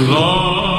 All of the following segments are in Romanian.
și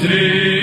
fără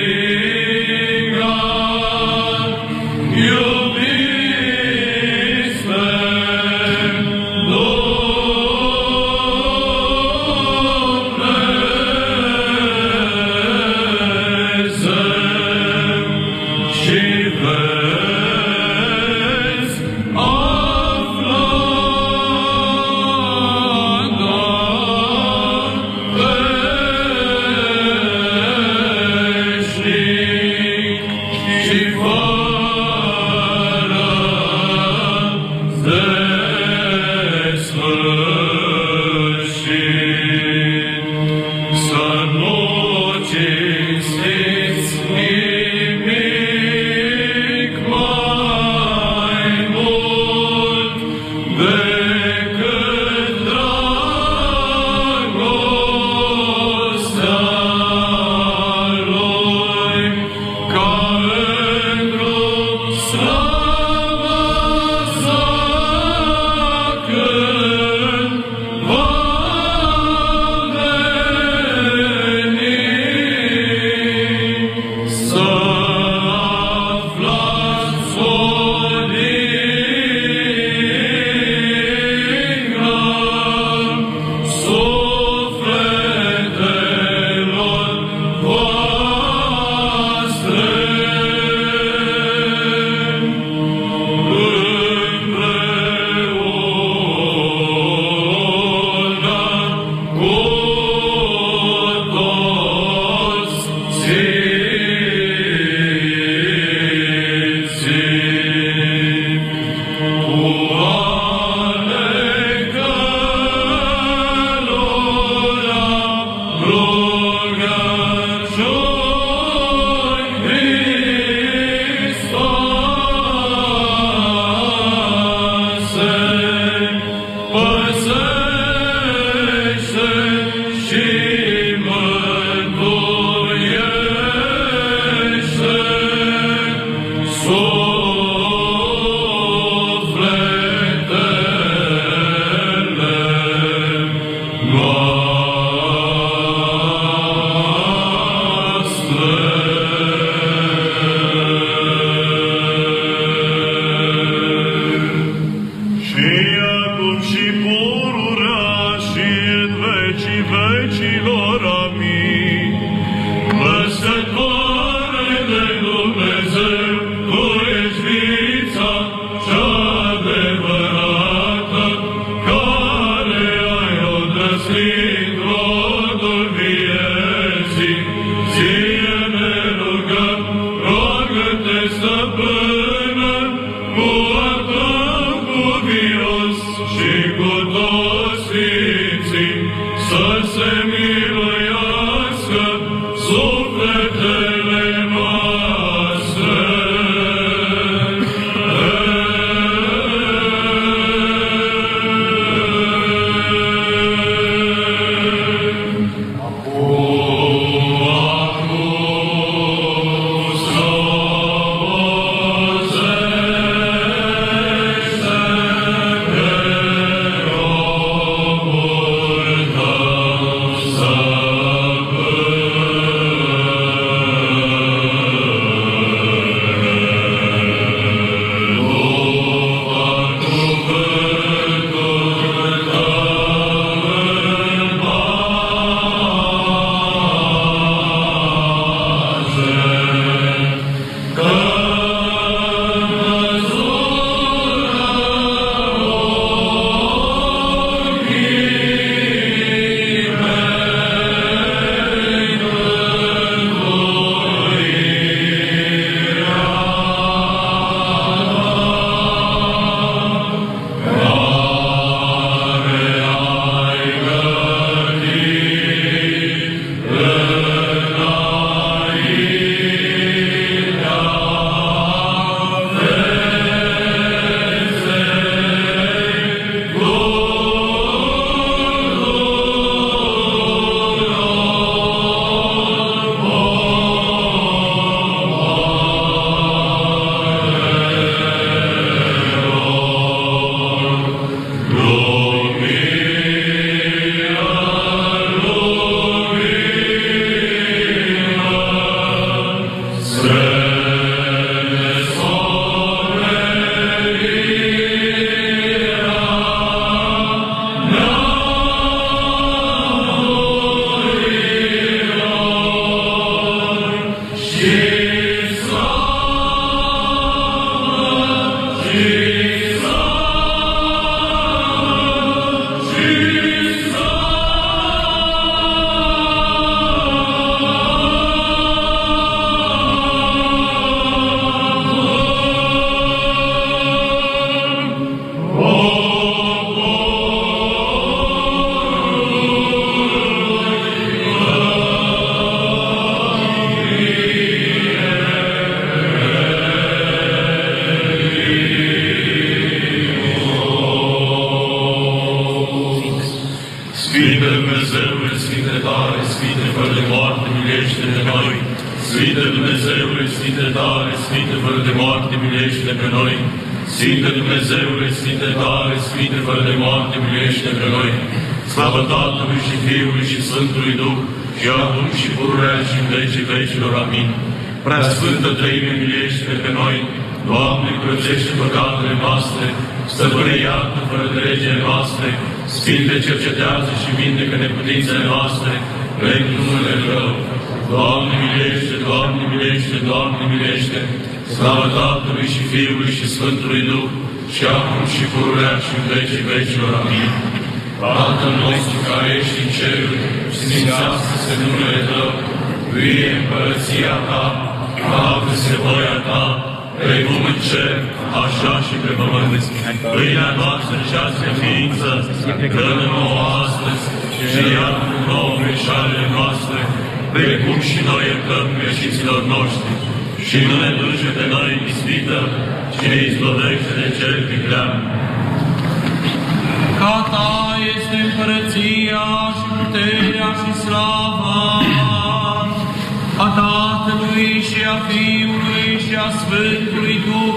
vecilor. Amin. Tatăl nostru care ești în ceruri, sfințească-se numele Tău, vie împărăția Ta, facă-se voia Ta, precum în cer, așa și pe pământ. Pâinea noastră cea de ființă, dă-ne nouă astăzi și iartă nouă greșalele noastre, precum și noi iertăm greșiților noștri. Și nu ne duce pe noi în ispită, ci ne izbăvește de cel viclean. Ca ta este împărăția și puterea și slava a Tatălui și a Fiului și a Sfântului Duh,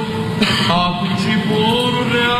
acum și pururea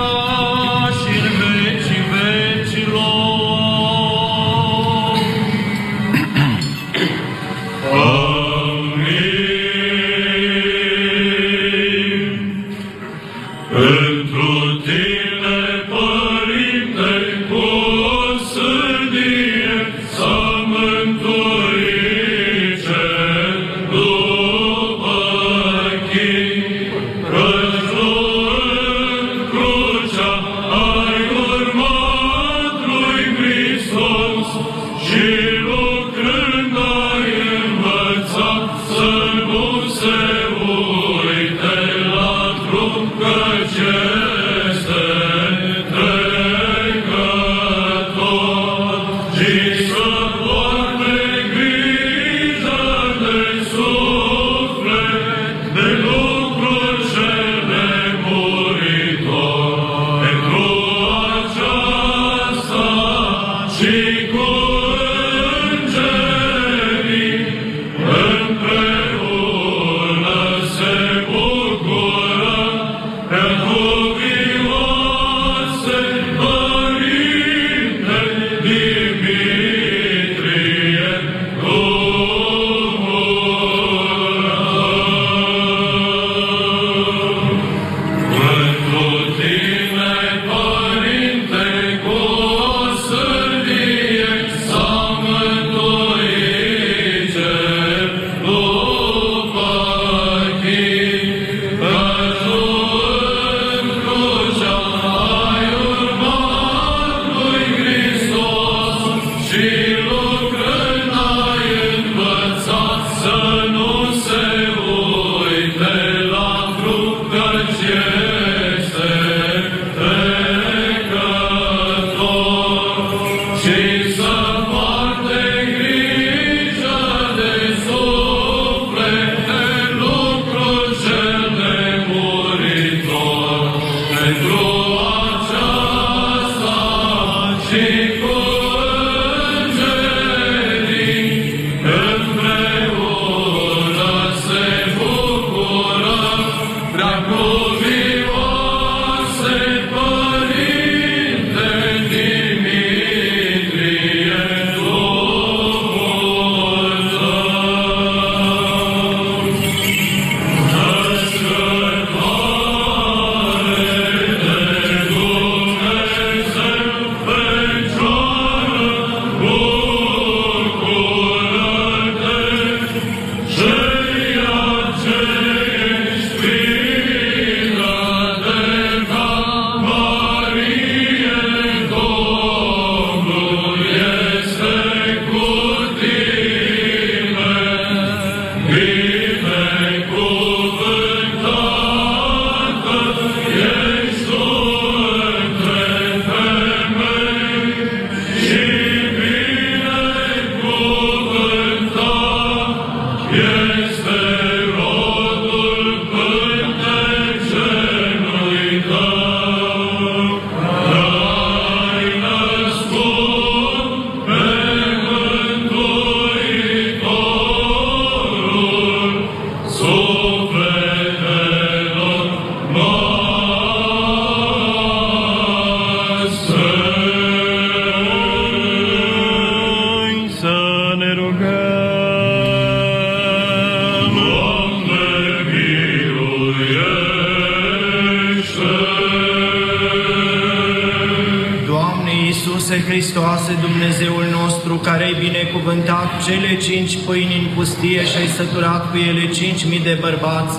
5.000 de bărbați,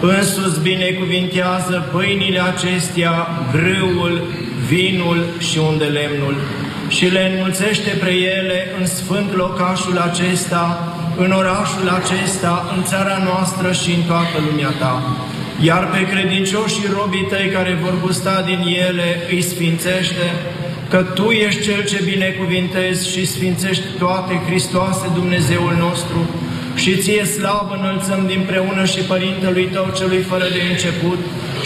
însus binecuvintează pâinile acestea, grâul, vinul și unde lemnul și le înmulțește pre ele în sfânt locașul acesta, în orașul acesta, în țara noastră și în toată lumea ta. Iar pe credincioșii robii tăi care vor gusta din ele îi sfințește, că Tu ești Cel ce binecuvintezi și sfințești toate Hristoase Dumnezeul nostru, și Ție slavă înălțăm dinpreună și Părintelui Tău celui fără de început,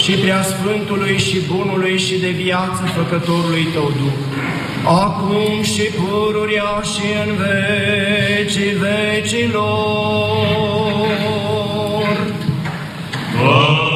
și prea Sfântului și Bunului și de viață Făcătorului Tău Duh. Acum și pururia și în vecii vecilor. Acum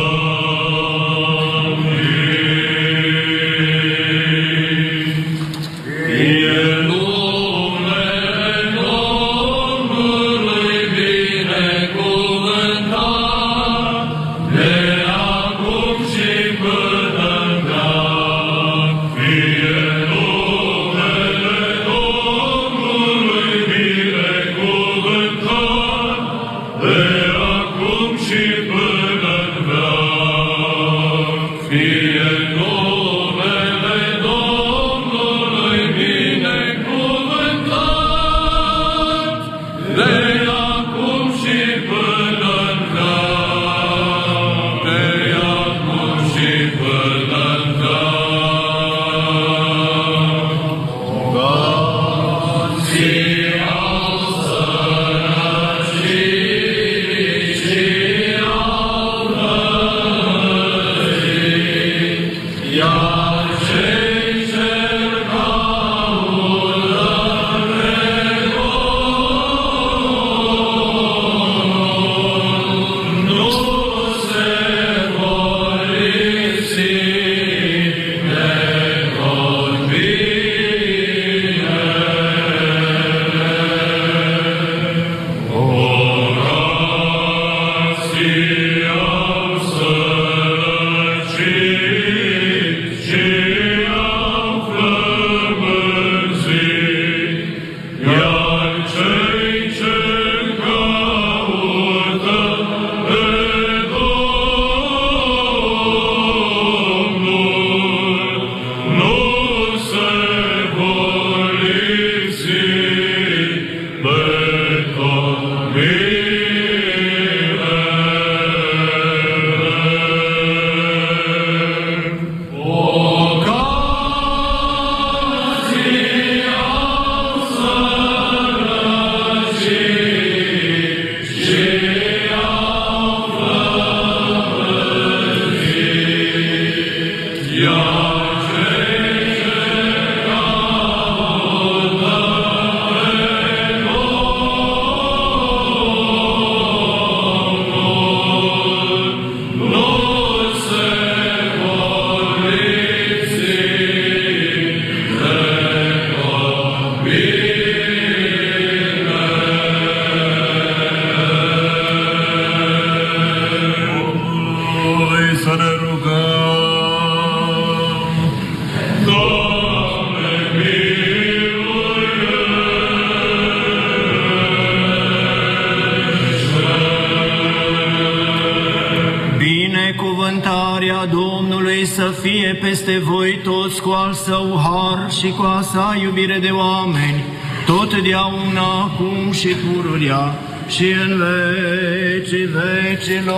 să fie peste voi toți cu al său har și cu a sa iubire de oameni, totdeauna, acum și pururia și în vecii vecilor.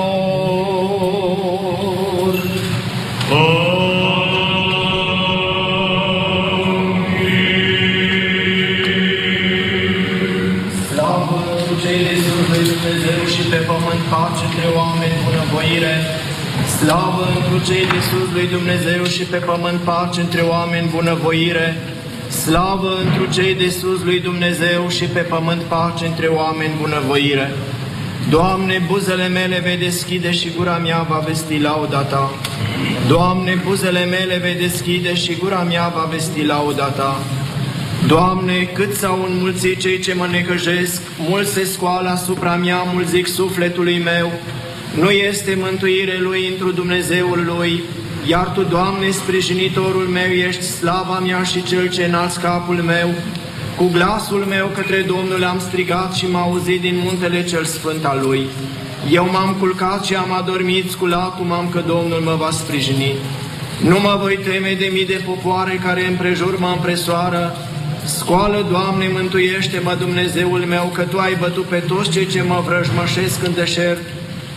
Slavă Slavă întru cei de sus lui Dumnezeu și pe pământ pace între oameni bunăvoire. Slavă întru cei de sus lui Dumnezeu și pe pământ pace între oameni bunăvoire. Doamne, buzele mele vei deschide și gura mea va vesti lauda Ta. Doamne, buzele mele vei deschide și gura mea va vesti lauda Ta. Doamne, cât s-au înmulțit cei ce mă necăjesc, mult se scoală asupra mea, mult zic sufletului meu, nu este mântuire lui întru Dumnezeul lui, iar Tu, Doamne, sprijinitorul meu, ești slava mea și cel ce înalți capul meu. Cu glasul meu către Domnul am strigat și m-a auzit din muntele cel sfânt al Lui. Eu m-am culcat și am adormit, sculatul m-am că Domnul mă va sprijini. Nu mă voi teme de mii de popoare care împrejur mă împresoară. Scoală, Doamne, mântuiește-mă, Dumnezeul meu, că Tu ai bătut pe toți cei ce mă vrăjmășesc în deșert.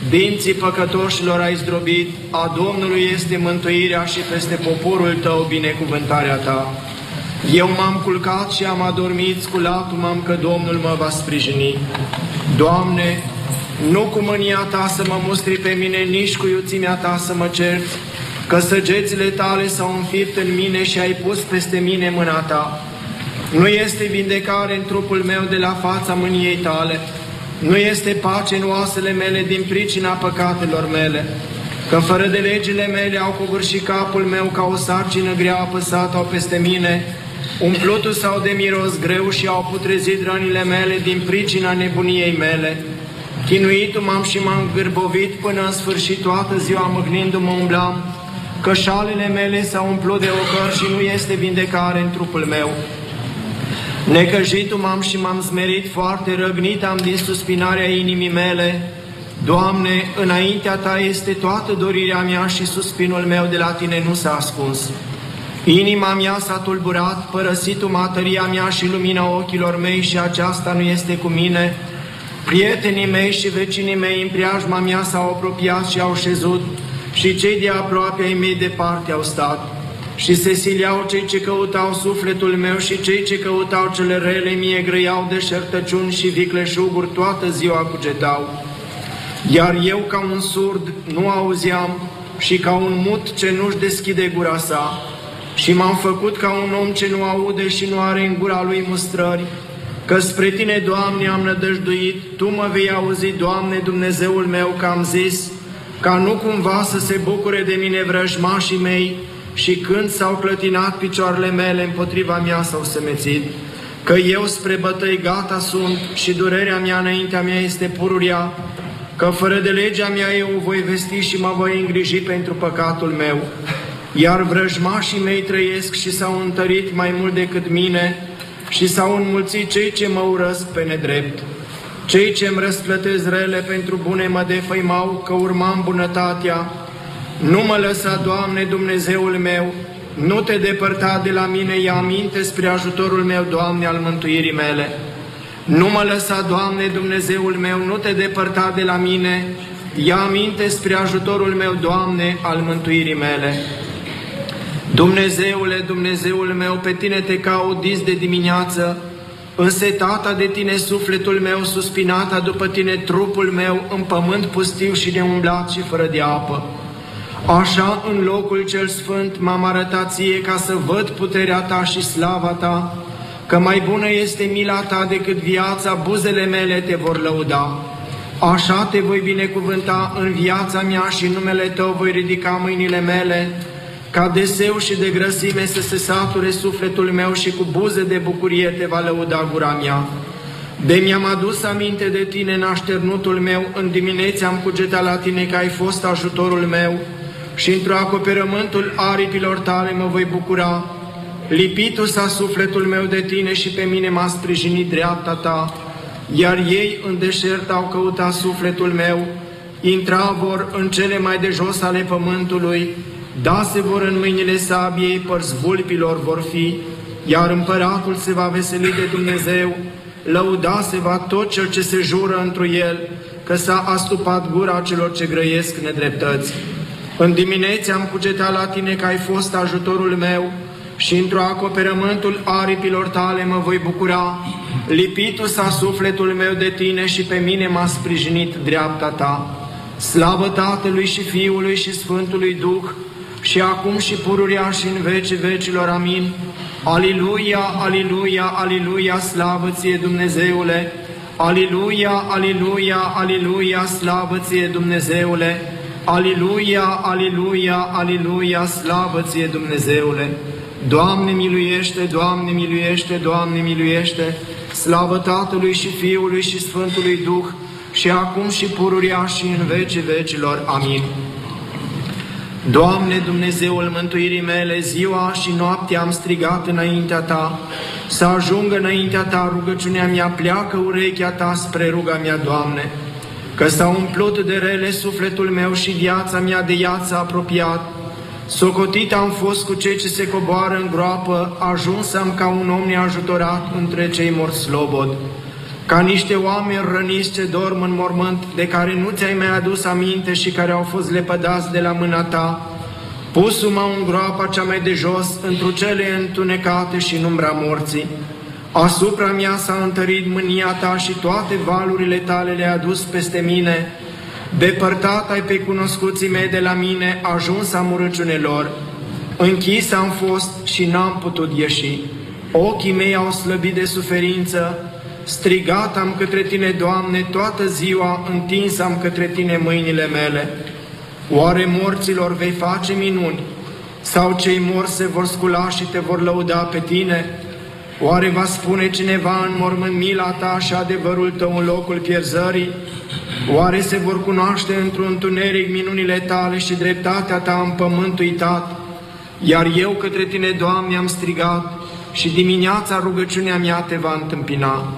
Dinții păcătoșilor ai zdrobit, a Domnului este mântuirea și peste poporul Tău binecuvântarea Ta. Eu m-am culcat și am adormit, sculatul m-am că Domnul mă va sprijini. Doamne, nu cu mânia Ta să mă mustri pe mine, nici cu iuțimea Ta să mă cerți, că săgețile tale s-au înfipt în mine și ai pus peste mine mâna ta. Nu este vindecare în trupul meu de la fața mâniei tale, nu este pace în oasele mele din pricina păcatelor mele, că fără de legile mele au covârșit capul meu ca o sarcină grea apăsată au peste mine, umplutul sau de miros greu și au putrezit rănile mele din pricina nebuniei mele. Chinuitul m-am și m-am gârbovit până în sfârșit toată ziua mâhnindu-mă umblam, că șalele mele s-au umplut de ocări și nu este vindecare în trupul meu. Necăjitul m-am și m-am smerit foarte, răgnit am din suspinarea inimii mele. Doamne, înaintea Ta este toată dorirea mea și suspinul meu de la Tine nu s-a ascuns. Inima mea s-a tulburat, părăsit matăria mea și lumina ochilor mei și aceasta nu este cu mine. Prietenii mei și vecinii mei în preajma mea s-au apropiat și au șezut, și cei de aproape ai mei departe au stat. Și se siliau cei ce căutau sufletul meu și cei ce căutau cele rele mie grăiau de șertăciuni și vicleșuguri toată ziua cugetau. Iar eu ca un surd nu auzeam și ca un mut ce nu-și deschide gura sa și m-am făcut ca un om ce nu aude și nu are în gura lui mustrări, că spre Tine, Doamne, am nădăjduit, Tu mă vei auzi, Doamne, Dumnezeul meu, că am zis, ca nu cumva să se bucure de mine vrăjmașii mei și când s-au clătinat picioarele mele împotriva mea s-au semețit, că eu spre bătăi gata sunt și durerea mea înaintea mea este pururia, că fără de legea mea eu voi vesti și mă voi îngriji pentru păcatul meu, iar vrăjmașii mei trăiesc și s-au întărit mai mult decât mine și s-au înmulțit cei ce mă urăsc pe nedrept. Cei ce îmi răsplătesc rele pentru bune mă defăimau că urmam bunătatea. Nu mă lăsa, Doamne, Dumnezeul meu, nu te depărta de la mine, ia aminte spre ajutorul meu, Doamne, al mântuirii mele. Nu mă lăsa, Doamne, Dumnezeul meu, nu te depărta de la mine, ia aminte spre ajutorul meu, Doamne, al mântuirii mele. Dumnezeule, Dumnezeul meu, pe Tine te caut dis de dimineață, Însetata de tine sufletul meu, suspinata după tine trupul meu, în pământ pustiu și neumblat și fără de apă. Așa, în locul cel sfânt, m-am arătat ție ca să văd puterea ta și slava ta, că mai bună este mila ta decât viața, buzele mele te vor lăuda. Așa te voi binecuvânta în viața mea și în numele tău voi ridica mâinile mele, ca de seu și de grăsime să se sature sufletul meu și cu buze de bucurie te va lăuda gura mea. De mi-am adus aminte de tine în așternutul meu, în diminețe am cugetat la tine că ai fost ajutorul meu și într-o acoperământul aripilor tale mă voi bucura. Lipitul s-a sufletul meu de tine și pe mine m-a sprijinit dreapta ta, iar ei în deșert au căutat sufletul meu, intra vor în cele mai de jos ale pământului, da se vor în mâinile sabiei, părți vulpilor vor fi, iar împăratul se va veseli de Dumnezeu, lăuda se va tot cel ce se jură întru el, că s-a astupat gura celor ce grăiesc nedreptăți. În diminețe am cugetat la tine că ai fost ajutorul meu și într-o acoperământul aripilor tale mă voi bucura. Lipitul s-a sufletul meu de tine și pe mine m-a sprijinit dreapta ta. Slavă Tatălui și Fiului și Sfântului Duh, și acum și pururia și în vece vecilor. Amin. Aliluia, aliluia, aliluia, slavă ție Dumnezeule! Aliluia, aliluia, aliluia, slavă ție Dumnezeule! Aliluia, aliluia, aliluia, slavă ție Dumnezeule! Doamne miluiește, Doamne miluiește, Doamne miluiește! Slavă Tatălui și Fiului și Sfântului Duh, și acum și pururia și în vece vecilor. Amin. Doamne Dumnezeul mântuirii mele, ziua și noaptea am strigat înaintea Ta, să ajungă înaintea Ta rugăciunea mea, pleacă urechea Ta spre ruga mea, Doamne, că s-a umplut de rele sufletul meu și viața mea de iață apropiat, Socotit am fost cu cei ce se coboară în groapă, ajuns am ca un om neajutorat între cei morți slobod ca niște oameni răniți ce dorm în mormânt, de care nu ți-ai mai adus aminte și care au fost lepădați de la mâna ta, pusu-mă în groapa cea mai de jos, într cele întunecate și în umbra morții. Asupra mea s-a întărit mânia ta și toate valurile tale le-a adus peste mine. Depărtat ai pe cunoscuții mei de la mine, ajuns amurăciunelor. Închis am fost și n-am putut ieși. Ochii mei au slăbit de suferință, Strigat am către Tine, Doamne, toată ziua întins am către Tine mâinile mele. Oare morților vei face minuni? Sau cei morți se vor scula și te vor lăuda pe Tine? Oare va spune cineva în mormânt mila Ta și adevărul Tău în locul pierzării? Oare se vor cunoaște într-un întuneric minunile Tale și dreptatea Ta în pământ uitat? Iar eu către Tine, Doamne, am strigat și dimineața rugăciunea mea Te va întâmpina.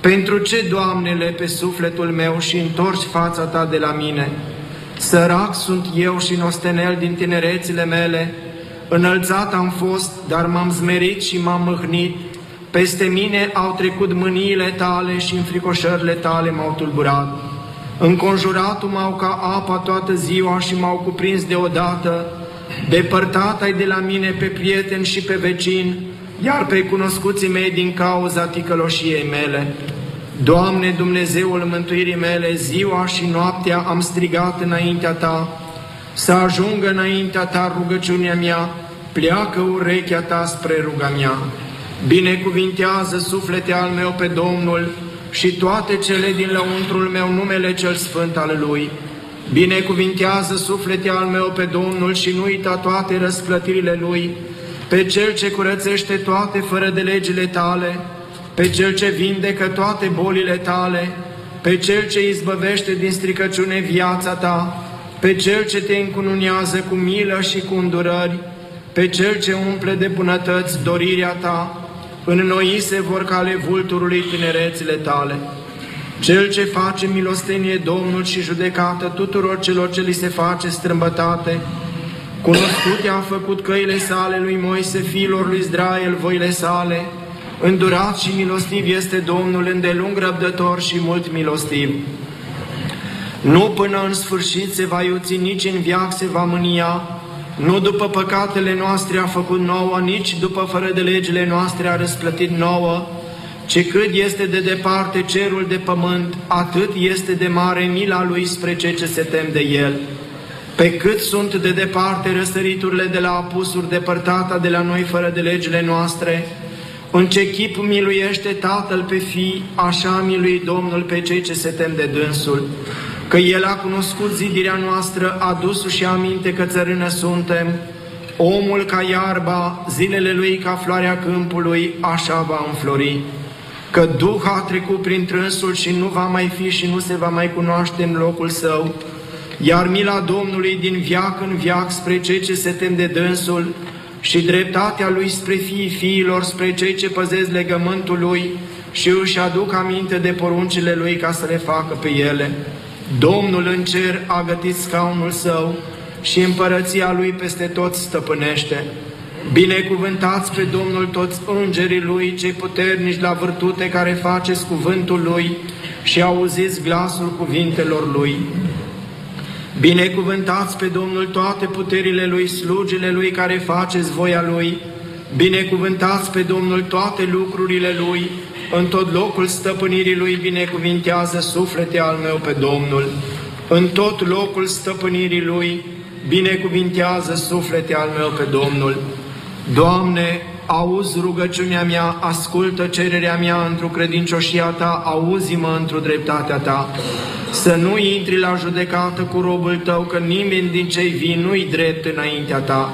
Pentru ce, Doamnele, pe sufletul meu și întorci fața Ta de la mine? Sărac sunt eu și nostenel din tinerețile mele, înălțat am fost, dar m-am zmerit și m-am mâhnit, peste mine au trecut mâniile Tale și înfricoșările Tale m-au tulburat. Înconjuratul m-au ca apa toată ziua și m-au cuprins deodată, depărtat ai de la mine pe prieten și pe vecin, iar pe cunoscuții mei din cauza ticăloșiei mele. Doamne, Dumnezeul mântuirii mele, ziua și noaptea am strigat înaintea Ta, să ajungă înaintea Ta rugăciunea mea, pleacă urechea Ta spre ruga mea. Binecuvintează suflete al meu pe Domnul și toate cele din lăuntrul meu numele cel sfânt al Lui. Binecuvintează suflete al meu pe Domnul și nu uita toate răsplătirile Lui, pe Cel ce curățește toate fără de legile Tale, pe Cel ce vindecă toate bolile tale, pe Cel ce izbăvește din stricăciune viața ta, pe Cel ce te încununează cu milă și cu îndurări, pe Cel ce umple de bunătăți dorirea ta, noi se vor cale vulturului tinerețile tale. Cel ce face milostenie Domnul și judecată tuturor celor ce li se face strâmbătate, cunoscute a făcut căile sale lui Moise, fiilor lui Israel, voile sale, Îndurat și milostiv este Domnul, îndelung răbdător și mult milostiv. Nu până în sfârșit se va iuți, nici în viac se va mânia, nu după păcatele noastre a făcut nouă, nici după fără de legile noastre a răsplătit nouă, ci cât este de departe cerul de pământ, atât este de mare mila Lui spre cei ce se tem de El. Pe cât sunt de departe răsăriturile de la apusuri depărtata de la noi fără de legile noastre, în ce chip miluiește Tatăl pe fii, așa milui Domnul pe cei ce se tem de dânsul, că El a cunoscut zidirea noastră, a dus și aminte că țărână suntem, omul ca iarba, zilele lui ca floarea câmpului, așa va înflori. Că Duh a trecut prin trânsul și nu va mai fi și nu se va mai cunoaște în locul său, iar mila Domnului din viac în viac spre cei ce se tem de dânsul, și dreptatea Lui spre fiii fiilor, spre cei ce păzesc legământul Lui și își aduc aminte de poruncile Lui ca să le facă pe ele. Domnul în cer a gătit scaunul Său și împărăția Lui peste toți stăpânește. Binecuvântați pe Domnul toți îngerii Lui, cei puternici la vârtute care faceți cuvântul Lui și auziți glasul cuvintelor Lui. Binecuvântați pe Domnul toate puterile Lui, slugile Lui care faceți voia Lui, binecuvântați pe Domnul toate lucrurile Lui, în tot locul stăpânirii Lui binecuvintează suflete al meu pe Domnul, în tot locul stăpânirii Lui binecuvintează suflete al meu pe Domnul. Doamne, auzi rugăciunea mea, ascultă cererea mea într-o credincioșia Ta, auzi-mă într-o dreptatea Ta. Să nu intri la judecată cu robul Tău, că nimeni din cei vii nu-i drept înaintea Ta.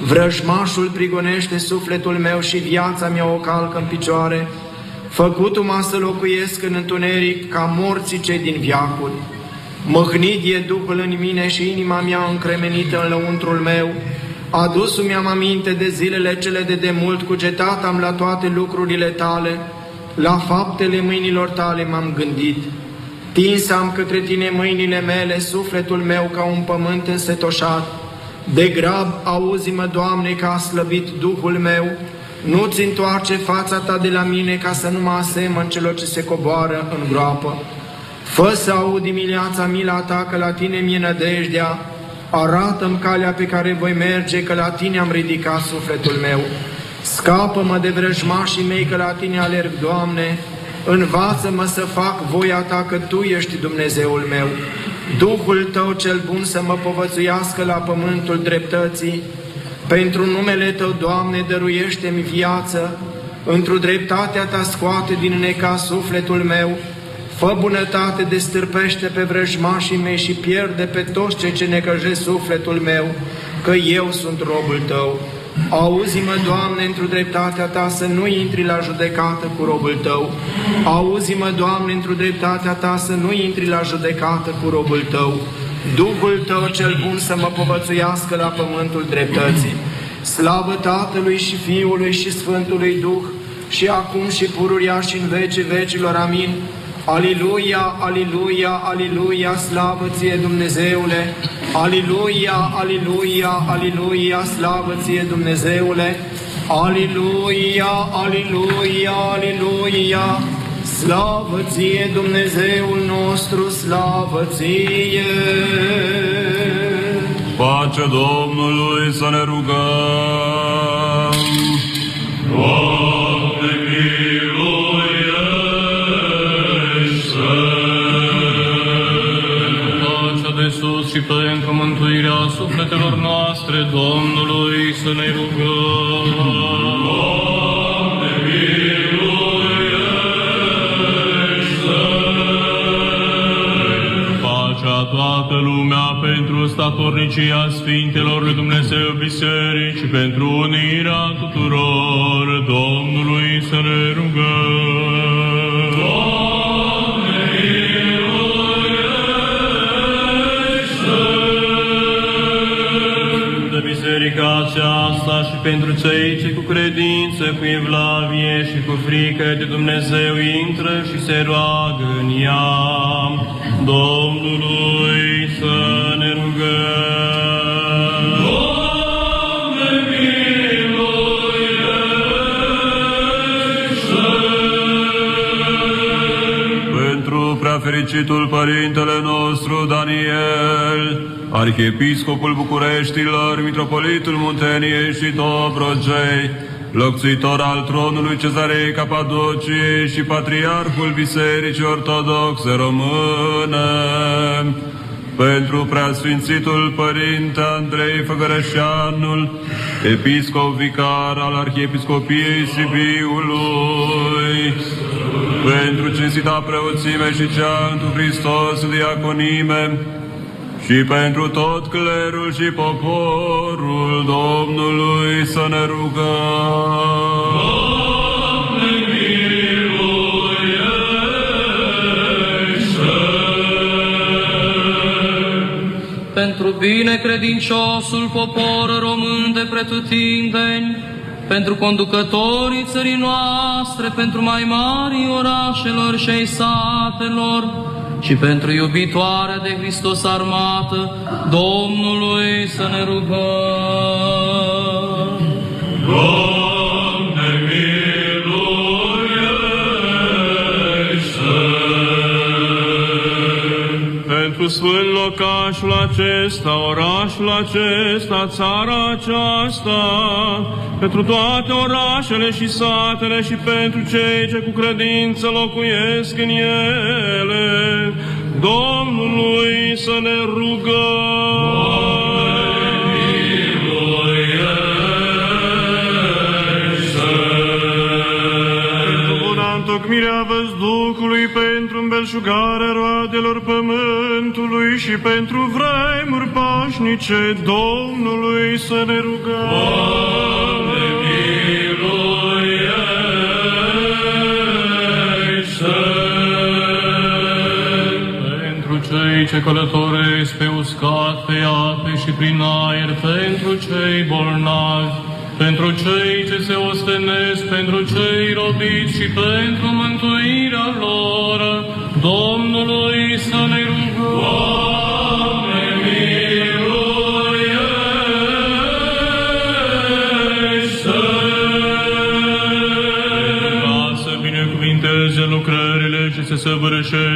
Vrăjmașul prigonește sufletul meu și viața mea o calcă în picioare, făcut-mă să locuiesc în întuneric ca morții cei din viacuri. Măhnit e Duhul în mine și inima mea încremenită în lăuntrul meu. Adus-mi am aminte de zilele cele de demult, cugetat am la toate lucrurile tale, la faptele mâinilor tale m-am gândit. Tins am către tine mâinile mele, sufletul meu ca un pământ însetoșat. De grab auzi-mă, Doamne, că a slăbit Duhul meu, nu-ți întoarce fața ta de la mine ca să nu mă asemăn celor ce se coboară în groapă. Fă să aud dimineața mila ta, că la tine mi-e nădejdea, arată-mi calea pe care voi merge, că la tine am ridicat sufletul meu. Scapă-mă de vrăjmașii mei, că la tine alerg, Doamne, învață-mă să fac voia ta, că Tu ești Dumnezeul meu. Duhul Tău cel bun să mă povățuiască la pământul dreptății, pentru numele Tău, Doamne, dăruiește-mi viață, într-o dreptatea Ta scoate din neca sufletul meu, Fă bunătate, destârpește pe vrăjmașii mei și pierde pe toți cei ce necăjesc sufletul meu, că eu sunt robul Tău. Auzi-mă, Doamne, într-o dreptatea Ta să nu intri la judecată cu robul Tău. Auzi-mă, Doamne, într-o dreptatea Ta să nu intri la judecată cu robul Tău. Duhul Tău cel bun să mă povățuiască la pământul dreptății. Slavă Tatălui și Fiului și Sfântului Duh, și acum și pururia și în vecii vecilor. Amin. Aliluia, aliluia, aliluia, slavă ție Dumnezeule! Aliluia, aliluia, aliluia, slavă ție Dumnezeule! Aliluia, aliluia, aliluia, slavă ție Dumnezeul nostru, slavă ție! Pace Domnului să ne rugăm! Doamne, miluiește! Pacea de sus și pentru mântuirea sufletelor noastre, Domnului să ne rugăm. Doamne, pentru statornicia Sfintelor lui Dumnezeu Biserici și pentru unirea tuturor, Domnului să ne rugăm. Doamne, miluiește! de biserica aceasta și pentru cei ce cu credință, cu evlavie și cu frică de Dumnezeu intră și se roagă în ea, Domnului Pentru preafericitul Părintele nostru Daniel, Arhiepiscopul Bucureștilor, Mitropolitul Munteniei și Dobrogei, locțuitor al tronului Cezarei Capadociei și Patriarhul Bisericii Ortodoxe Române, pentru preasfințitul Părinte Andrei Făgărășanul, episcop vicar al Arhiepiscopiei Sibiului, pentru cinstita preoțime și cea întru Hristos diaconime, și pentru tot clerul și poporul Domnului să ne rugăm. Doamne, miluiește! pentru bine credinciosul popor român de pretutindeni, pentru conducătorii țării noastre, pentru mai mari orașelor și ai satelor, și pentru iubitoarea de Hristos armată, Domnului să ne rugăm. Doamne, miluiește! Pentru sfânt locașul acesta, orașul acesta, țara aceasta, pentru toate orașele și satele și pentru cei ce cu credință locuiesc în ele, Domnului să ne rugăm. Pentru buna întocmirea văzduhului, pentru îmbelșugarea roadelor pământului și pentru vremuri pașnice Domnului să ne rugăm. Pentru cei cei ce călătoresc pe uscat, pe ape și prin aer, pentru cei bolnavi, pentru cei ce se ostenesc, pentru cei robiți și pentru mântuirea lor, Domnului să ne rugăm. Doamne, miluiește! Ca să binecuvinteze lucrările ce se săvârșesc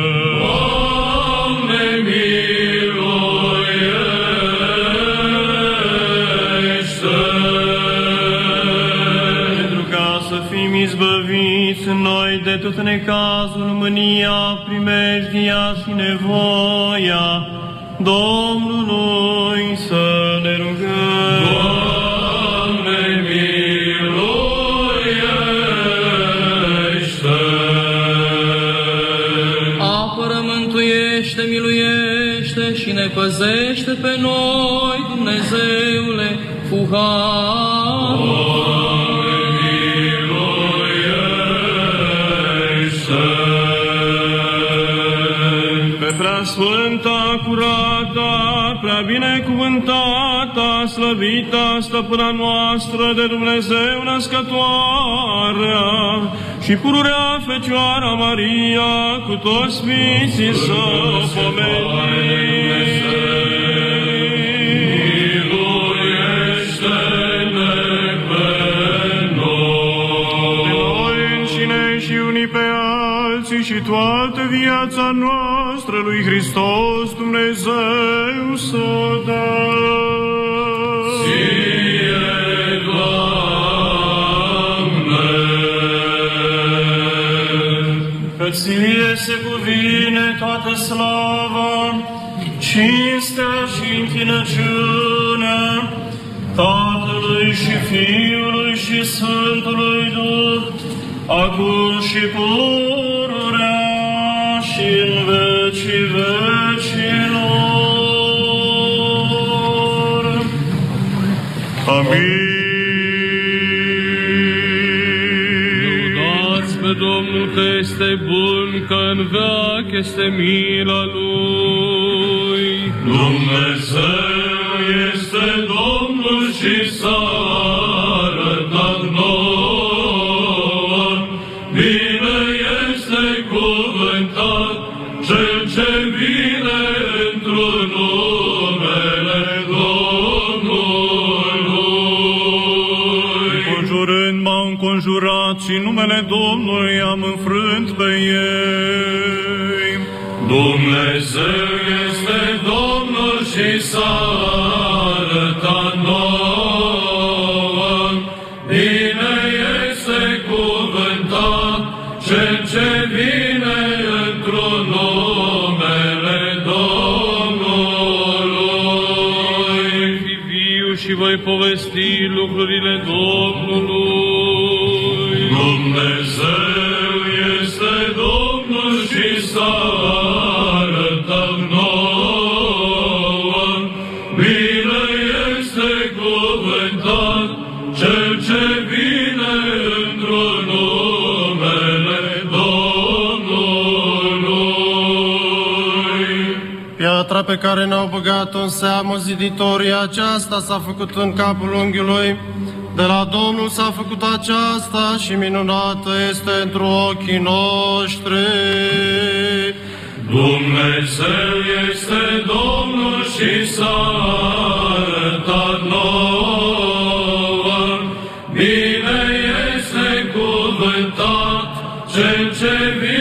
Izbăviți noi de tot necazul, mânia, primejdia și nevoia Domnului să ne rugăm. Doamne, miluiește! Apără, mântuiește, miluiește și ne păzește pe noi, Dumnezeule, cu har. Prea binecuvântata, slăvita, stăpâna noastră de Dumnezeu născătoarea și pururea Fecioara Maria cu toți Sfinții să o și unii pe alții și toată viața noastră lui Hristos Dumnezeu să o dă. Că ție se cuvine toată slava, cinstea și închinăciunea Tatălui și Fiului și Sfântului Duh, acum și pururea și în vecii vecilor. Amin. Lăudați pe Domnul că este bun, că în veac este mila Lui. Dumnezeu este Domnul și s-a înconjurat și numele Domnului am înfrânt pe ei. Dumnezeu este Domnul și s-a arătat nouă. Bine este cuvântat cel ce vine într-un numele Domnului. Fi viu și voi povesti lucrurile Domnului. Dumnezeu este Domnul și s-a arătat nouă. Bine este cuvântat cel ce vine într-un numele Domnului. Piatra pe care ne-au băgat-o în seamă ziditorii aceasta s-a făcut în capul unghiului. De la Domnul s-a făcut aceasta și minunată este într ochii noștri. Dumnezeu este Domnul și s-a arătat nouă. Bine este cuvântat cel ce vine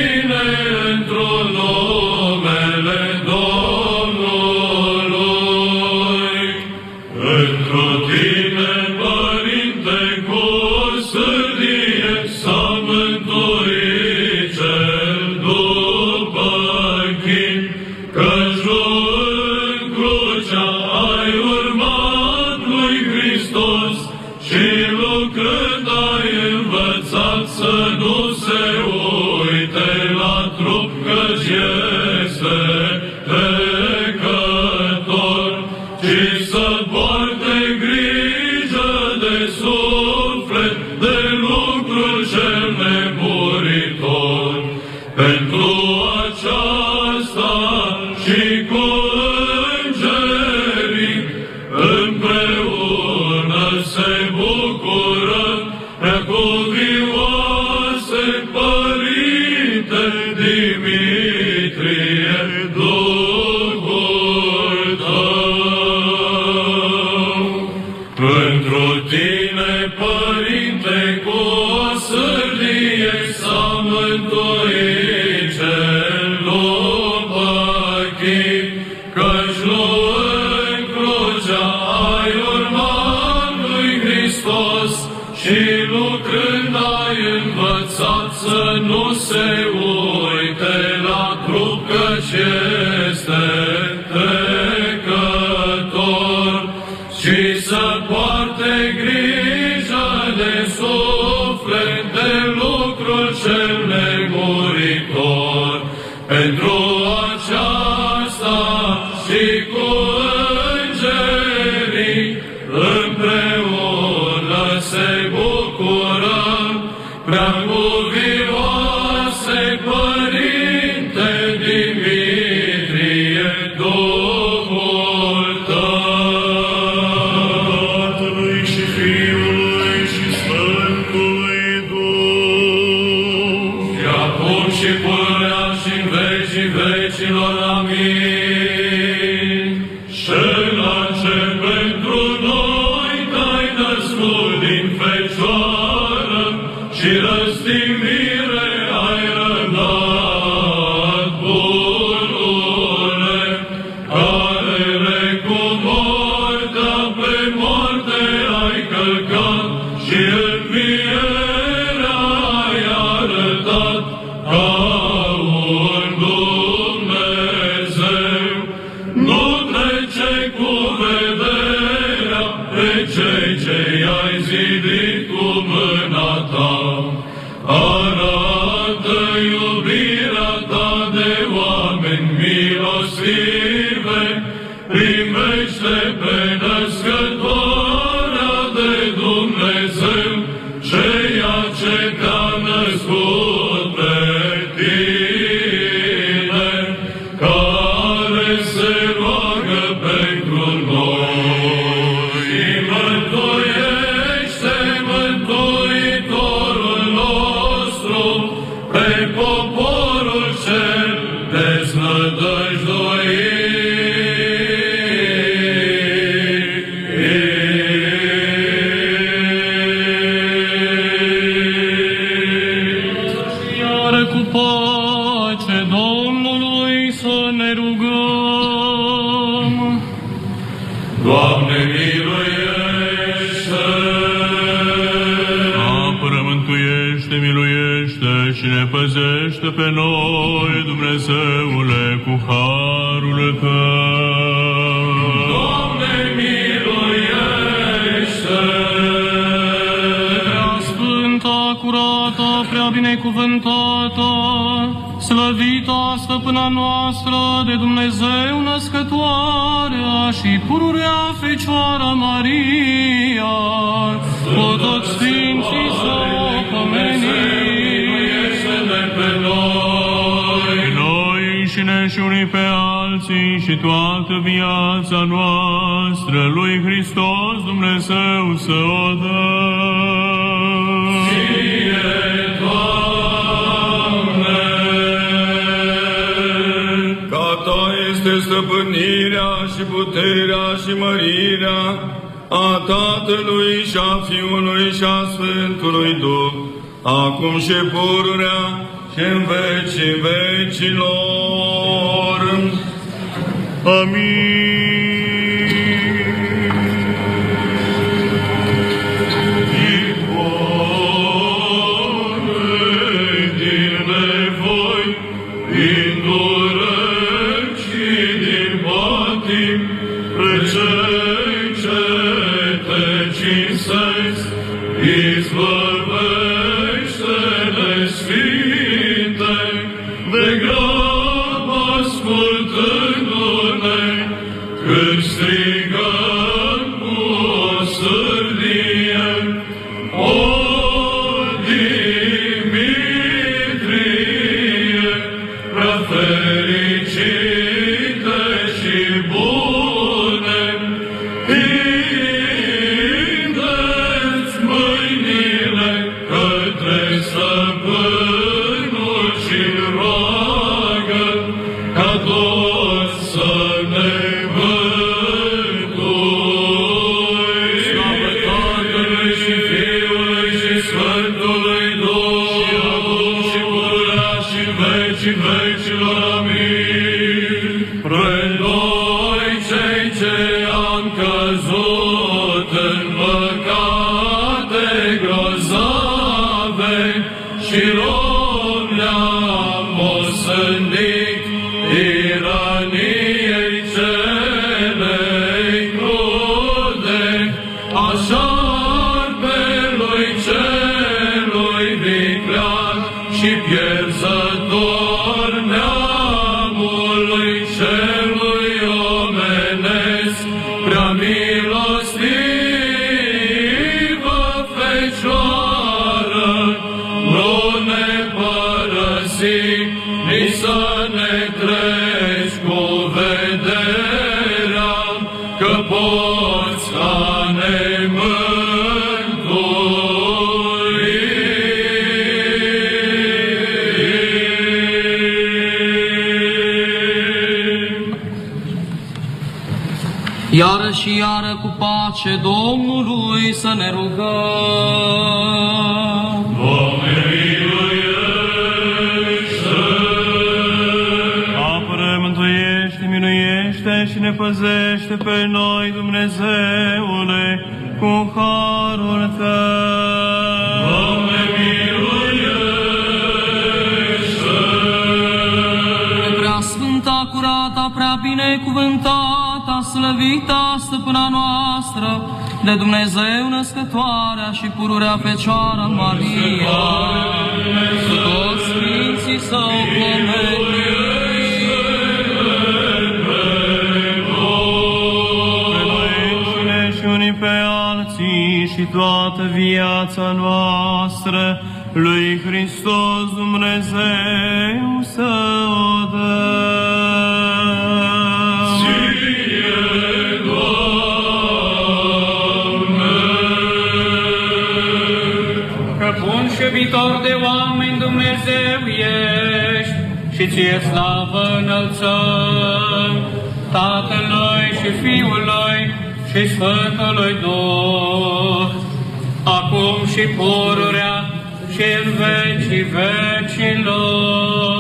Big binecuvântată, slăvită stăpâna noastră de Dumnezeu născătoarea și pururea Fecioara Maria, cu toți Sfinții să noi înșine și unii pe alții și toată viața noastră lui Hristos Dumnezeu să o dăm. stăpânirea și puterea și mărirea a Tatălui și a Fiului și a Sfântului Duh, acum și pururea și în vecii vecilor. Amin. Păzește pe noi, Dumnezeule, cu harul Tău. Doamne, miluiește! Prea sfânta, curata, prea binecuvântata, slăvita stăpâna noastră, de Dumnezeu născătoarea și pururea Fecioară Maria, cu toți Sfinții să o Preluiește-ne și toată viața noastră lui Hristos Dumnezeu să o dăm. Că bun și iubitor de oameni Dumnezeu ești și ție slavă înălțăm Tatălui și Fiului și Sfântului Duh, acum și pururea și în vecii vecilor.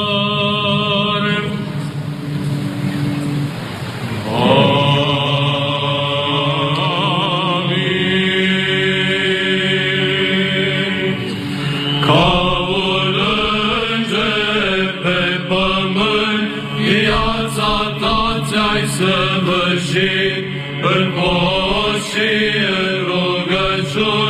so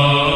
Allah.